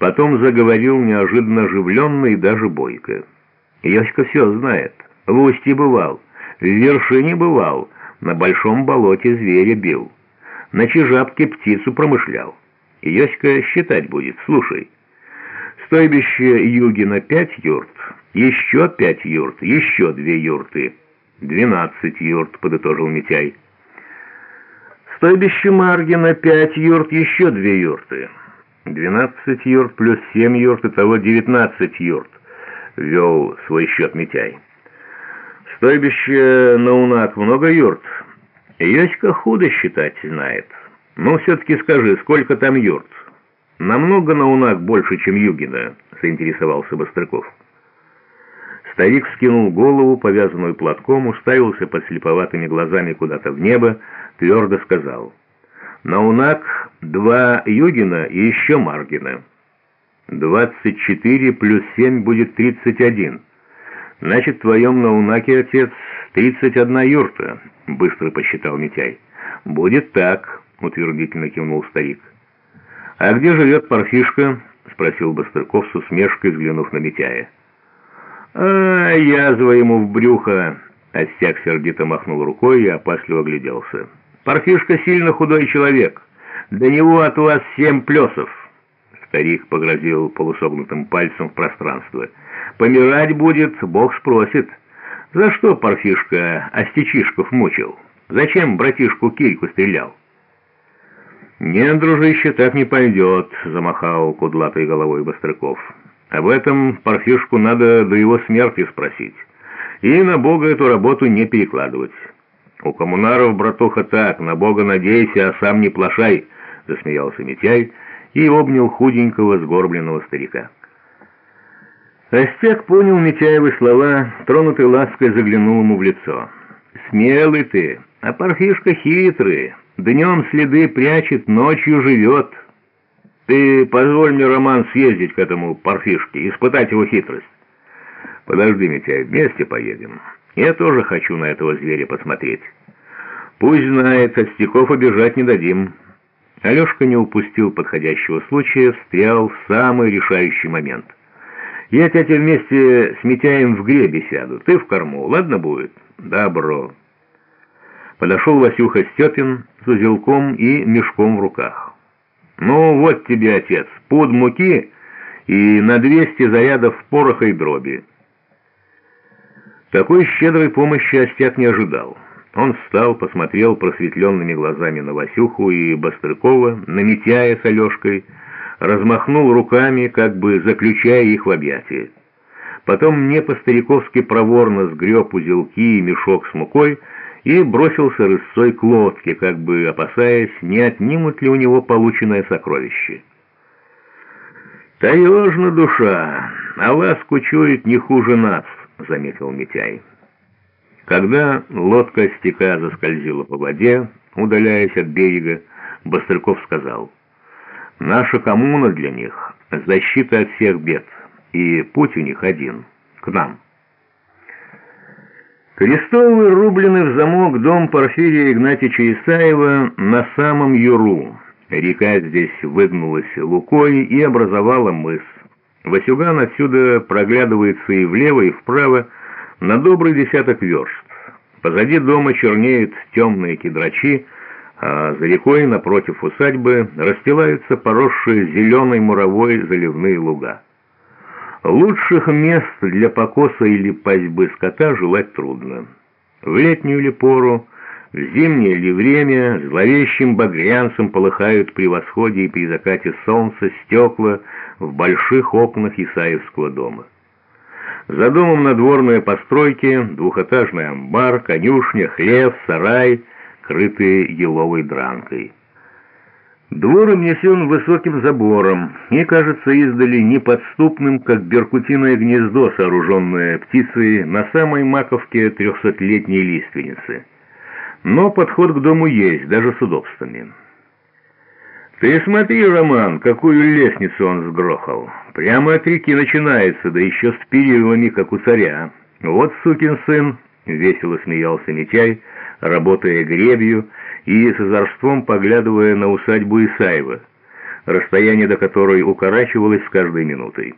Потом заговорил неожиданно оживленно и даже бойко. Йоська все знает. В устье бывал, в вершине бывал, на большом болоте зверя бил. На чижапке птицу промышлял. Йоська считать будет, слушай. Стойбище Югина пять юрт, еще пять юрт, еще две юрты. Двенадцать юрт, подытожил Митяй. Стойбище Маргина пять юрт, еще две юрты. Двенадцать юрт плюс семь юрт, итого девятнадцать юрт, вел свой счет Митяй. Стойбище Наунак много юрт. Йоська худо считать знает. Ну, все-таки скажи, сколько там юрт? Намного Наунак больше, чем Югина, заинтересовался Бострыков. Старик скинул голову, повязанную платком, уставился под слеповатыми глазами куда-то в небо, твердо сказал. «Наунак, два Югина и еще Маргина. Двадцать четыре плюс семь будет тридцать один. Значит, в твоем Наунаке, отец, тридцать одна юрта», — быстро посчитал Митяй. «Будет так», — утвердительно кивнул старик. «А где живет парфишка?» — спросил Быстрыков с усмешкой, взглянув на Митяя. «А, язва ему в брюхо!» Остяк сердито махнул рукой и опасливо огляделся. «Парфишка сильно худой человек. До него от вас семь плесов!» Старик погрозил полусогнутым пальцем в пространство. «Помирать будет, Бог спросит. За что парфишка Остячишков мучил? Зачем братишку Кирьку стрелял?» «Не, дружище, так не пойдет», — замахал кудлатой головой Бострыков. Об этом парфишку надо до его смерти спросить. И на Бога эту работу не перекладывать. У коммунаров, братуха, так, на Бога надейся, а сам не плашай, засмеялся Митяй и обнял худенького сгорбленного старика. Остяк понял Митяевы слова, тронутый лаской заглянул ему в лицо. «Смелый ты, а парфишка хитрый, днем следы прячет, ночью живет». Ты позволь мне, Роман, съездить к этому парфишке, испытать его хитрость. Подожди, Митяй, вместе поедем. Я тоже хочу на этого зверя посмотреть. Пусть знает, от стихов обижать не дадим. Алешка не упустил подходящего случая, встрял в самый решающий момент. Я тетя вместе с Митяем в гребе сяду, ты в корму, ладно будет? Добро. Подошел Васюха Степин с узелком и мешком в руках. «Ну, вот тебе, отец, пуд муки и на 200 зарядов пороха и дроби». Такой щедрой помощи Остяк не ожидал. Он встал, посмотрел просветленными глазами на Васюху и Бастрыкова, на Митяя с Алешкой, размахнул руками, как бы заключая их в объятия. Потом мне по-стариковски проворно сгреб узелки и мешок с мукой, и бросился рысцой к лодке, как бы опасаясь, не отнимут ли у него полученное сокровище. «Таежна душа, а вас кучует не хуже нас», — заметил Митяй. Когда лодка стека заскользила по воде, удаляясь от берега, Бастрыков сказал, «Наша коммуна для них — защита от всех бед, и путь у них один — к нам». Крестовый рубленый в замок дом Порфирия Игнатьича Исаева на самом Юру. Река здесь выгнулась лукой и образовала мыс. Васюган отсюда проглядывается и влево, и вправо на добрый десяток верст. Позади дома чернеют темные кедрачи, а за рекой напротив усадьбы расстилаются поросшие зеленой муровой заливные луга. Лучших мест для покоса или пастьбы скота желать трудно. В летнюю ли пору, в зимнее ли время зловещим багрянцем полыхают при восходе и при закате солнца стекла в больших окнах Исаевского дома. За домом надворные постройки, двухэтажный амбар, конюшня, хлев, сарай, крытые еловой дранкой. Двор обнесен высоким забором и кажется издали неподступным, как беркутиное гнездо, сооруженное птицей на самой маковке трехсотлетней лиственницы. Но подход к дому есть, даже с удобствами. «Ты смотри, Роман, какую лестницу он сгрохал. Прямо от реки начинается, да еще с перилами, как у царя. Вот сукин сын!» — весело смеялся Митяй, работая гребью, и с озорством поглядывая на усадьбу Исаева. расстояние до которой укорачивалось с каждой минутой.